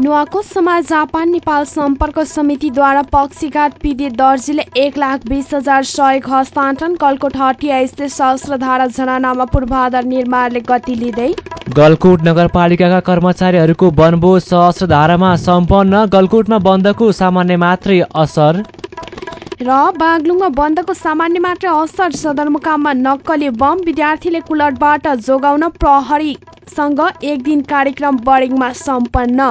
नुवाकोट समाज जापान नेपाल सम्पर्क समितिद्वारा पक्षीघाट पीडित दर्जीले एक लाख बिस हजार सहयोग हस्तान्तरण कलकोट हटिया स्थित सहस्रधारा पूर्वाधार निर्माणले गति लिँदै गलकोट नगरपालिकाका कर्मचारीहरूको वनभोज सहस्रधारामा सम्पन्न गलकोटमा बन्दको सामान्य मात्रै असर। र बागलुङमा बन्दको सामान्य मात्रै असर सदरमुकाममा नक्कली बम विद्यार्थीले कुलटबाट जोगाउन प्रहरीसँग एक दिन कार्यक्रम बरिङमा सम्पन्न।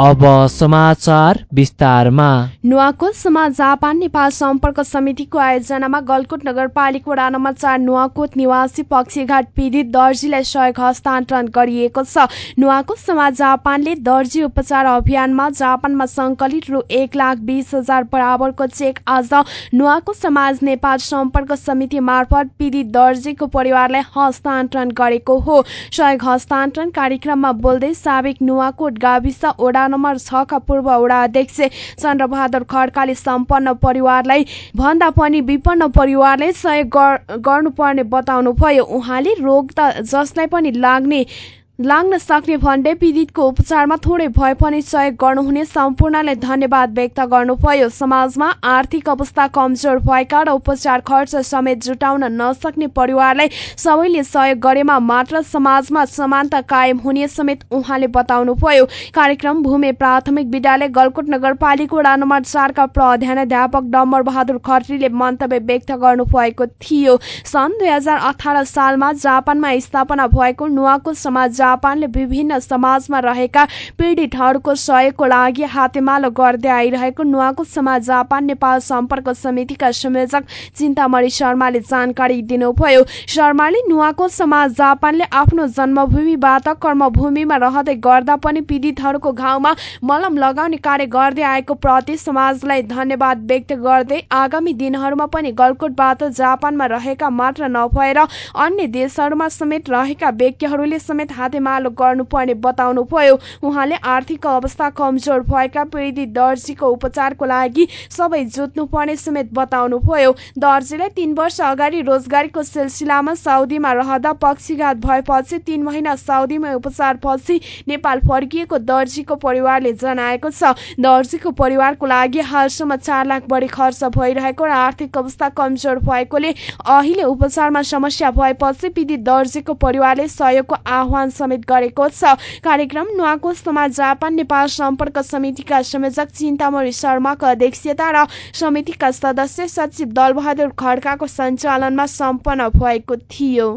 अब समाचार विस्तारमा। नुवाकोट समाज जापान नेपाल सम्पर्क समितिको आयोजनामा गलकोट नगरपालिका वडा नम्बर चार नुवाकोट निवासी पक्षीघाट पीडित दर्जीलाई सहयोग हस्तान्तरण गरिएको छ। नुवाकोट समाज जापानले दर्जी उपचार अभियानमा जापानमा सङ्कलित रु एक लाख बिस हजार बराबरको चेक आज नुवाकोट समाज नेपाल सम्पर्क समिति मार्फत पीडित दर्जीको परिवारलाई हस्तान्तरण गरेको हो। सहयोग हस्तान्तरण कार्यक्रममा बोल्दै साबिक नुवाकोट गाविस वडा नम्बर छका पूर्व वडा अध्यक्ष चन्द्रबहादुर खड्काले सम्पन्न परिवारलाई भन्दा पनि विपन्न परिवारले सहयोग गर्नुपर्ने बताउनुभयो। उहाँले रोग त जसलाई पनि लाग्ने लाग्न सक्ने भन्दै पीडितको उपचारमा थोरै भए पनि सहयोग गर्नुहुने सम्पूर्णलाई धन्यवाद व्यक्त गर्नुभयो। समाजमा आर्थिक अवस्था कमजोर भएका र उपचार खर्च समेत जुटाउन नसक्ने परिवारलाई सबैले सहयोग गरेमा मात्र समाजमा समानता कायम हुने समेत उहाँले बताउनुभयो। कार्यक्रम भूमि प्राथमिक विद्यालय गलकोट नगरपालिका वडा नम्बर चारका प्रधानाध्यापक डम्बर बहादुर खत्रीले मन्तव्य व्यक्त गर्नुभएको थियो। सन् दुई सालमा जापानमा स्थापना भएको नुवाको समाज जापानले विभिन्न समाजमा रहेका पीडितहरूको सहयोगको लागि हातेमालो गर्दै आइरहेको नुवाको समाज जापान नेपाल सम्पर्क समितिका संयोजक चिन्तामणि शर्माले जानकारी दिनुभयो। शर्माले नुवाको समाज जापानले आफ्नो जन्मभूमिबाट कर्मभूमिमा रहँदै गर्दा पनि पीडितहरूको घाउमा मलम लगाउने कार्य गर्दै आएको प्रति समाजलाई धन्यवाद व्यक्त गर्दै आगामी दिनहरूमा पनि गलकोटबाट जापानमा रहेका मात्र नभएर अन्य देशहरूमा समेत रहेका व्यक्तिहरूले समेत हातेमालो गर्नुपर्ने बताउनुभयो। उहाँले आर्थिक अवस्था कमजोर भएका पीडित दर्जीको उपचारको लागि सबै जुट्नुपर्ने समेत बताउनुभयो। दर्जीलाई तीन वर्ष अगाडि रोजगारीको सिलसिलामा साउदीमा रहँदा पक्षीघात भएपछि तीन महिना साउदीमा उपचारपछि नेपाल फर्किएको दर्जीको परिवारले जनाएको छ। दर्जीको परिवारको लागि हालसम्म चार लाख बढी खर्च भइरहेको र आर्थिक अवस्था कमजोर भएकोले अहिले उपचारमा समस्या भएपछि पीडित दर्जीको परिवारले सहयोगको आह्वान समेत गरेको छ। कार्यक्रम नुवाको समाज जापान नेपाल सम्पर्क समितिका संयोजक चिन्तामणि शर्माको अध्यक्षता र समितिका सदस्य सचिव दलबहादुर खड्काको सञ्चालनमा सम्पन्न भएको थियो।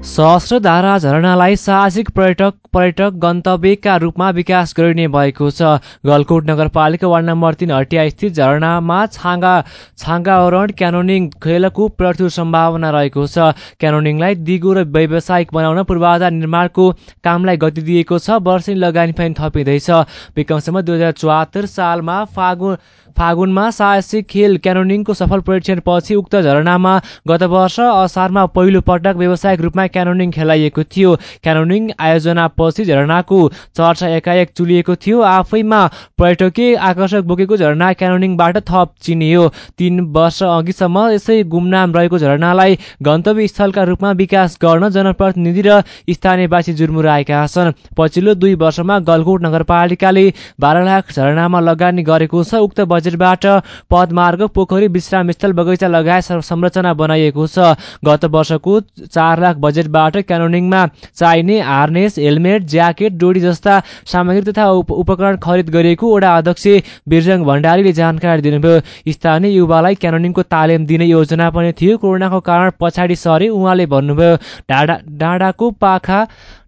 सहस्रधारा झरनालाई साहसिक पर्यटक पर्यटक गन्तव्यका रूपमा विकास गरिने भएको छ। गलकोट नगरपालिका वार्ड नम्बर तिन हटिया स्थित झरनामा छाँगा छाँगावरण क्यानोनिङ खेलकुद प्रचुर सम्भावना रहेको छ। क्यानोनिङलाई दिगो र व्यावसायिक बनाउन पूर्वाधार निर्माणको कामलाई गति दिएको छ। वर्षेनी लगानी पनि थपिँदैछ। विक्रमसम्म दुई हजार चौहत्तर सालमा फागुन फागुनमा साहसिक खेल क्यानोनिङको सफल परीक्षणपछि उक्त झरनामा गत वर्ष असारमा पहिलो पटक व्यावसायिक रूपमा क्यानोनिङ खेलाइएको थियो। क्यानोनिङ आयोजनापछि झरनाको चर्चा एकाएक चुलिएको थियो। आफैमा पर्यटकीय आकर्षक बोकेको झरना क्यानोनिङबाट थप चिनियो। तीन वर्ष अघिसम्म यसै गुमनाम रहेको झरनालाई गन्तव्य स्थलका रूपमा विकास गर्न जनप्रतिनिधि र स्थानीयवासी जुर्मुराएका छन्। पछिल्लो दुई वर्षमा गलकोट नगरपालिकाले बाह्र लाख झरनामा लगानी गरेको छ। उक्त बजेटबाट पदमार्ग पोखरी विश्राम स्थल बगैँचा लगायत संरचना बनाइएको छ। गत वर्षको चार लाख बजेटबाट क्यानोनिङमा चाहिने हार्नेस हेलमेट ज्याकेट डोरी जस्ता सामग्री तथा उपकरण खरिद गरिएको वडा अध्यक्ष बिरजङ भण्डारीले जानकारी दिनुभयो। स्थानीय युवालाई क्यानोनिङको तालिम दिने योजना पनि थियो। कोरोनाको कारण पछाडि सरे उहाँले भन्नुभयो डाँडा डाँडाको पाखा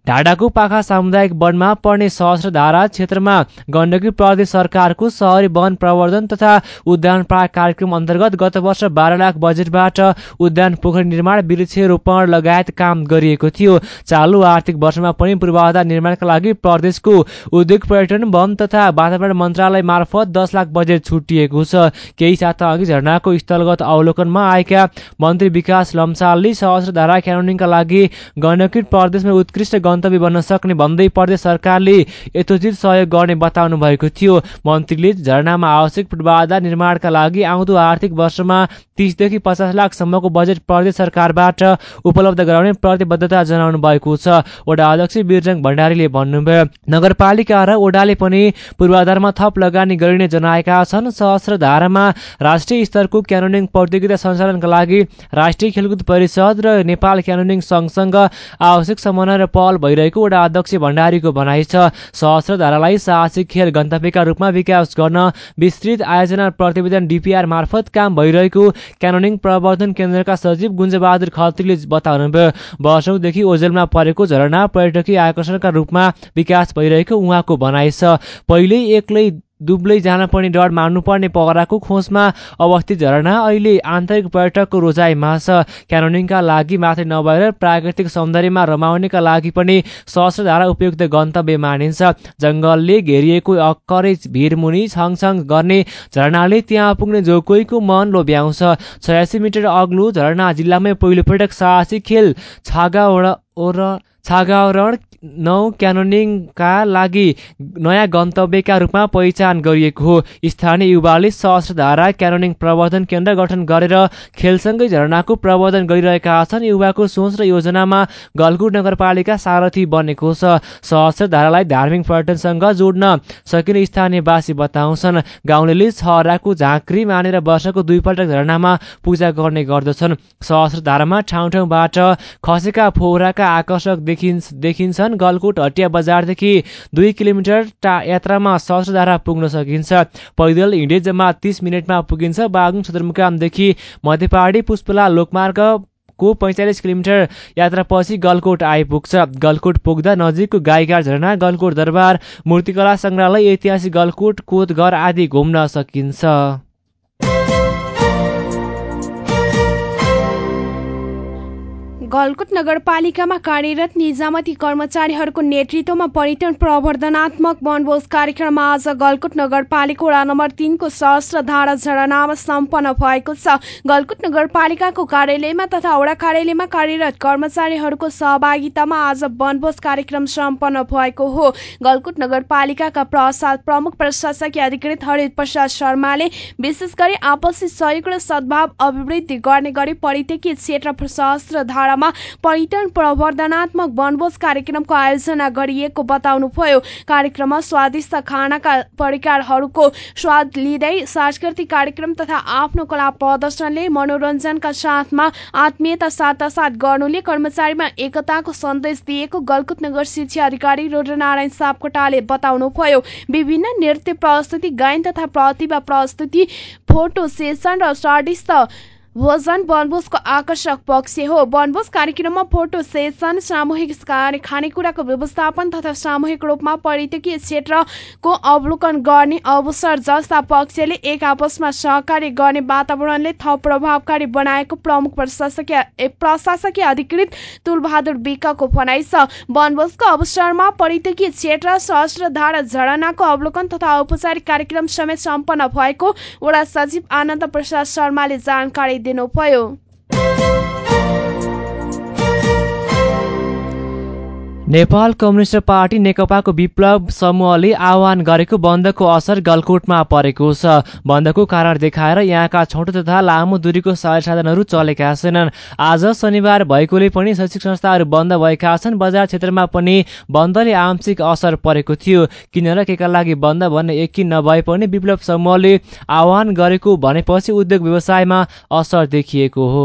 ढाडाको पाखा सामुदायिक वनमा पर्ने सहस्रधारा क्षेत्रमा गण्डकी प्रदेश सरकारको सहरी वन प्रवर्धन तथा उद्यान पार्क कार्यक्रम अन्तर्गत गत वर्ष बाह्र लाख बजेटबाट उद्यान पोखरी निर्माण वृक्षरोपण लगायत काम गरिएको थियो। चालु आर्थिक वर्षमा पनि पूर्वाधार निर्माणका लागि प्रदेशको उद्योग पर्यटन वन तथा वातावरण मन्त्रालय मार्फत दस लाख बजेट छुटिएको छ। केही साता अघि झरनाको स्थलगत अवलोकनमा आएका मन्त्री विकास लम्सालले सहस्रधारा क्यानोनिङका लागि गण्डकी प्रदेशमा उत्कृष्ट गन्तव्य बन्न सक्ने भन्दै प्रदेश सरकारले यथोचित सहयोग गर्ने बताउनु भएको थियो। मन्त्रीले झरनामा आवश्यक पूर्वाधार निर्माणका लागि आउँदो आर्थिक वर्षमा तिसदेखि पचास लाखसम्मको बजेट प्रदेश सरकारबाट उपलब्ध गराउने प्रतिबद्धता जनाउनु भएको छ। वडा अध्यक्ष बिरजङ भण्डारीले भन्नुभयो नगरपालिका र ओडाले पनि पूर्वाधारमा थप लगानी गरिने जनाएका छन्। सहस्रधारामा राष्ट्रिय स्तरको क्यानोनिङ प्रतियोगिता सञ्चालनका लागि राष्ट्रिय खेलकुद परिषद र नेपाल क्यानोनिङ सङ्घसँग आवश्यक समन्वय र पहल भइरहेको वडा अध्यक्ष भण्डारीको भनाइ छ। सहस्रधारालाई साहसिक खेल गन्तव्यका रूपमा विकास गर्न विस्तृत आयोजना प्रतिवेदन डिपिआर मार्फत काम भइरहेको क्यानोनिङ प्रवर्धन केन्द्रका सचिव गुन्जबहादुर खत्रीले बताउनुभयो वर्षौंदेखि ओझेलमा परेको झरना पर्यटकीय आकर्षणका रूपमा विकास भइरहेको उहाँको भनाइ छ। पहिले एक्लै दुब्लै जान पर्ने डर मान्नुपर्ने पगराको खोजमा अवस्थित झरना अहिले आन्तरिक पर्यटकको रोजाइमा छ। क्यानोनिङका लागि मात्रै नभएर प्राकृतिक सौन्दर्यमा रमाउनेका लागि पनि सहस्रधारा उपयुक्त गन्तव्य मानिन्छ। जङ्गलले घेरिएको अक्करै भिरमुनि छङछङ गर्ने झरनाले त्यहाँ पुग्ने जो कोहीको मन लोभ्याउँछ। छयासी मिटर अग्लो झरना जिल्लामै पहिलोपटक साहसिक खेल छागा ओर छागावरण नौ क्यानोनिङका लागि नयाँ गन्तव्यका रूपमा पहिचान गरिएको हो। स्थानीय युवाले सहस्रधारा क्यानोनिङ प्रवर्धन केन्द्र गठन गरेर खेलसँगै झरनाको प्रवर्धन गरिरहेका छन्। युवाको सोच र योजनामा गलकुट नगरपालिका सारथी बनेको छ। सहस्रधारालाई धार्मिक पर्यटनसँग जोड्न सकिने स्थानीयवासी बताउँछन्। गाउँले छहराको झाँक्री मानेर वर्षको दुईपल्ट झरनामा पूजा गर्ने गर्दछन्। सहस्रधारामा ठाउँ ठाउँबाट खसेका फोहराका आकर्षक देखिन्छन्। गलकोट हटिया बजारदेखि दुई किलोमिटर यात्रामा सहस्रधारा पुग्न सकिन्छ। पैदल हिँडे जम्मा तिस मिनटमा पुगिन्छ बागुङ सदरमुकामदेखि मध्यपहाडी पुष्पला लोकमार्ग को पैँचालिस किलोमिटर यात्रापछि गलकोट आइपुग्छ। गलकोट पुग्दा नजिकको गाईघाट झरना गलकोट दरबार मूर्तिकला सङ्ग्रहालय ऐतिहासिक गलकोट कोतघर आदि घुम्न सकिन्छ। गलकुट नगरपालिकामा कार्यरत निजामती कर्मचारीहरूको नेतृत्वमा पर्यटन प्रवर्धनात्मक वनभोज कार्यक्रम आज गलकुट नगरपालिका वडा नम्बर तिनको सहस्रधारा झरनामा सम्पन्न भएको छ। गलकुट नगरपालिकाको कार्यालयमा तथा वडा कार्यालयमा कार्यरत कर्मचारीहरूको सहभागितामा आज वनभोज कार्यक्रम सम्पन्न भएको हो। गलकुट नगरपालिकाका प्रसाद प्रमुख प्रशासकीय अधिकृत हरित प्रसाद शर्माले विशेष गरी आपसी सहयोग र सद्भाव अभिवृद्धि गर्ने गरी परित्यकी क्षेत्र सहस्रधारामा पर्यटन प्रवर्धनात्मक वनभोज कार्यक्रमको आयोजना गरिएको बताउनुभयो। कार्यक्रममा स्वादिष्ट खानाका परिकारहरूको स्वाद लिँदै सांस्कृतिक कार्यक्रम तथा आफ्नो कला प्रदर्शनले मनोरञ्जनका साथमा आत्मीयता साटासाट गर्नुले कर्मचारीमा एकताको सन्देश दिएको गलकुट नगर शिक्षा अधिकारी रुद्रनारायण सापकोटाले बताउनुभयो। विभिन्न नृत्य प्रस्तुति गायन तथा प्रतिभा प्रस्तुति फोटो सेसन र स्वादिष्ट भोजन वनभोजको आकर्षक पक्ष हो। वनभोज कार्यक्रममा फोटो सेसन सामूहिक खानेकुराको व्यवस्थापन तथा सामूहिक रूपमा पर्यटकीय क्षेत्रको अवलोकन गर्ने अवसर जस्ता पक्षले एक आपसमा सहकार्य गर्ने वातावरणले थप प्रभावकारी बनाएको प्रमुख प्रशासकीय प्रशासकीय अधिकृत तुलबहादुर विकको भनाइ छ। वनभोजको अवसरमा पर्यटकीय क्षेत्र सहस्रधारा झरनाको अवलोकन तथा औपचारिक कार्यक्रम समेत सम्पन्न भएको वडा सचिव आनन्द प्रसाद शर्माले जानकारी दिनुभयो नेपाल कम्युनिस्ट पार्टी नेकपाको विप्लव समूहले आह्वान गरेको बन्दको असर गलकोटमा परेको छ। बन्दको कारण देखाएर यहाँका छोटो तथा लामो दूरीको सवारी साधनहरू चलेका छैनन्। आज शनिबार भएकोले पनि शैक्षिक संस्थाहरू बन्द भएका छन्। बजार क्षेत्रमा पनि बन्दले आंशिक असर परेको थियो। किन र केका लागि बन्द भन्ने यकिन नभए पनि विप्लव समूहले आह्वान गरेको भनेपछि उद्योग व्यवसायमा असर देखिएको हो।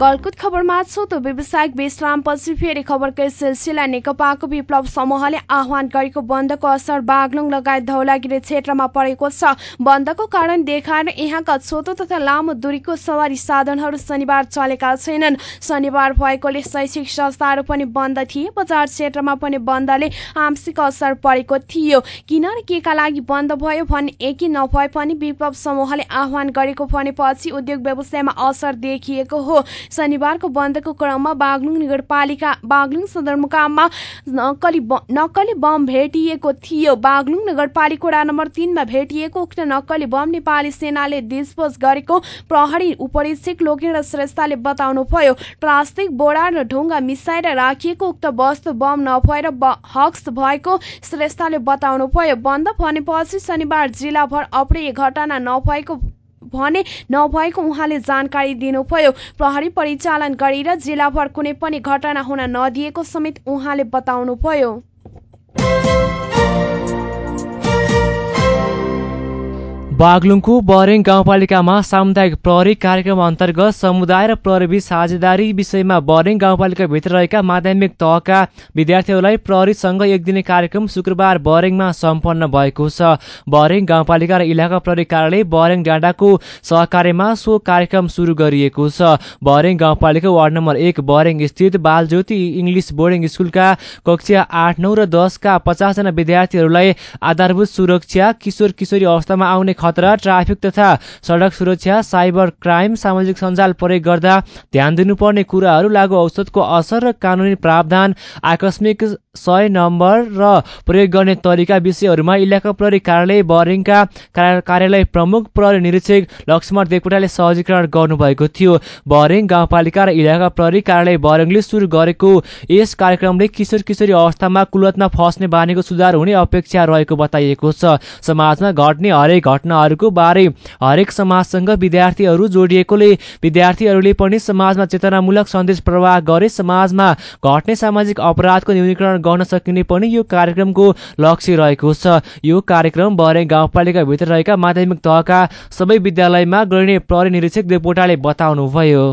गलकुट खबरमा छौ त व्यावसायिक विश्रामपछि फेरि खबरकै सिलसिला नेकपाको विप्लव समूहले आह्वान गरेको बन्दको असर बागलुङ लगायत धौलागिरी क्षेत्रमा परेको छ। बन्दको कारण देखाएर यहाँका छोटो तथा लामो दूरीको सवारी साधनहरू शनिबार चलेका छैनन्। शनिबार भएकोले शैक्षिक संस्थाहरू पनि बन्द थिए। बजार क्षेत्रमा पनि बन्दले आंशिक असर परेको थियो। किन र केका लागि बन्द भयो भन्ने एकी नभए पनि विप्लव समूहले आह्वान गरेको भनेपछि उद्योग व्यवसायमा असर देखिएको हो। शनिबारको बन्दको क्रममा बागलुङ नगरपालिका बागलुङ सदरमुकाममा नक्कली नक्कली बम भेटिएको थियो। बागलुङ नगरपालिका नम्बर तिनमा भेटिएको उक्त नक्कली बम नेपाली सेनाले डिस्पोज गरेको प्रहरी उपरीक्षक लोकेन्द्र श्रेष्ठले बताउनुभयो। प्लास्टिक बोडा र ढुङ्गा मिसाएर राखिएको उक्त वस्तु बम नभएर हक्स भएको श्रेष्ठले बताउनुभयो। बन्द भनेपछि शनिबार जिल्लाभर अप्रिय घटना नभएको भने नभएको उहाँले जानकारी दिनुभयो। प्रहरी परिचालन गरेर जिल्लाभर कुनै पनि घटना हुन नदिएको समेत उहाँले बताउनुभयो। बागलुङको बरेङ गाउँपालिकामा सामुदायिक प्रहरी कार्यक्रम अन्तर्गत समुदाय र प्रहरी साझेदारी विषयमा बरेङ गाउँपालिकाभित्र रहेका माध्यमिक तहका विद्यार्थीहरूलाई प्रहरीसँग एक दिने कार्यक्रम शुक्रबार बरेङमा सम्पन्न भएको छ। बरेङ गाउँपालिका र इलाका प्रहरी कार्यालय बरेङ डाँडाको सहकार्यमा सो कार्यक्रम सुरु गरिएको छ। बरेङ गाउँपालिका वार्ड नम्बर एक बरेङ स्थित बालज्योति इङ्ग्लिस बोर्डिङ स्कुलका कक्षा आठ नौ र दसका पचासजना विद्यार्थीहरूलाई आधारभूत सुरक्षा किशोर किशोरी अवस्थामा आउने खतरा ट्राफिक तथा सडक सुरक्षा साइबर क्राइम सामाजिक सञ्जाल प्रयोग गर्दा ध्यान दिनुपर्ने कुराहरू लागु औषधको असर र कानुनी प्रावधान आकस्मिक सय नम्बर र प्रयोग गर्ने तरिका विषयहरूमा इलाका प्रहरी कार्यालय बरिङका कार्यालय प्रमुख प्रहरी निरीक्षक लक्ष्मण देवकोटाले सहजीकरण गर्नुभएको थियो। बरिङ गाउँपालिका र इलाका प्रहरी कार्यालय बरिङले सुरु गरेको यस कार्यक्रमले किशोर किशोरी अवस्थामा कुलतमा फस्ने बानीको सुधार हुने अपेक्षा रहेको बताइएको छ। समाजमा घट्ने हरेक घटना घटनाहरूको बारे हरेक समाजसँग विद्यार्थीहरू जोडिएकोले विद्यार्थीहरूले पनि समाजमा चेतनामूलक सन्देश प्रवाह गरे समाजमा घट्ने सामाजिक अपराधको न्यूनीकरण गर्न सकिने पनि यो कार्यक्रमको लक्ष्य रहेको छ। यो कार्यक्रम बरे गाउँपालिकाभित्र रहेका माध्यमिक तहका सबै विद्यालयमा गरिने प्रहरी निरीक्षक देवकोटाले बताउनुभयो।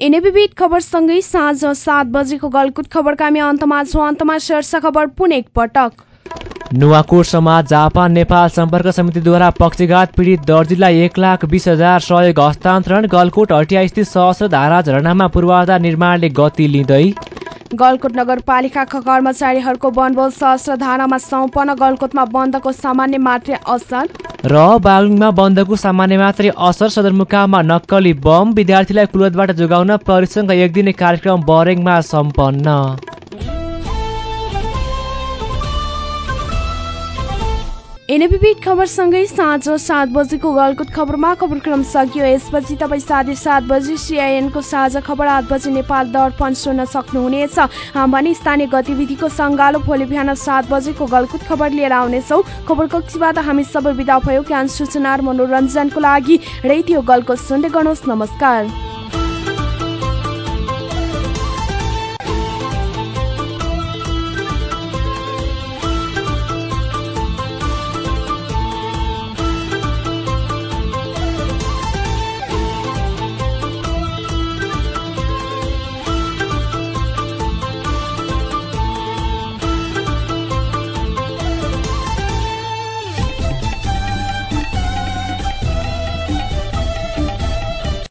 विविध खबरसँगै साँझ सात बजेको गलकुट खबरका हामी अन्तमा छौँ। अन्तमा शीर्ष खबर पुनः एकपटक नुवाकोट समाज जापान नेपाल सम्पर्क समितिद्वारा पक्षघात पीडित दर्जीलाई एक लाख बिस हजार सहयोग हस्तान्तरण। गलकोट हटिया स्थित सहस्र धारा झरनामा पूर्वाधार निर्माणले गति लिँदै गलकोट नगरपालिकाका कर्मचारीहरूको वनभोज सहस्र धारामा सम्पन्न गलकोटमा बन्दको सामान्य मात्रै असर। र बागलुङमा बन्दको सामान्य मात्रै असर सदरमुकाममा नक्कली बम विद्यार्थीलाई कुलतबाट जोगाउन प्रहरीसँग एक दिने कार्यक्रम बरेङमा सम्पन्न। विविध खबरसँगै साँझ सात बजेको गलकुट खबरमा खबरक्रम सकियो। यसपछि तपाईँ साढे सात बजी सिआइएनको साझा खबर आठ बजी नेपाल दर्पण सुन्न सक्नुहुनेछ। भने स्थानीय गतिविधिको सङ्गालो भोलि बिहान सात बजेको गलकुट खबर लिएर आउनेछौँ। खबर कक्षीबाट हामी सबै विदा भयो। ज्ञान सूचना र मनोरञ्जनको लागि रेडियो गलकुट सुन्दै गर्नुहोस्। नमस्कार।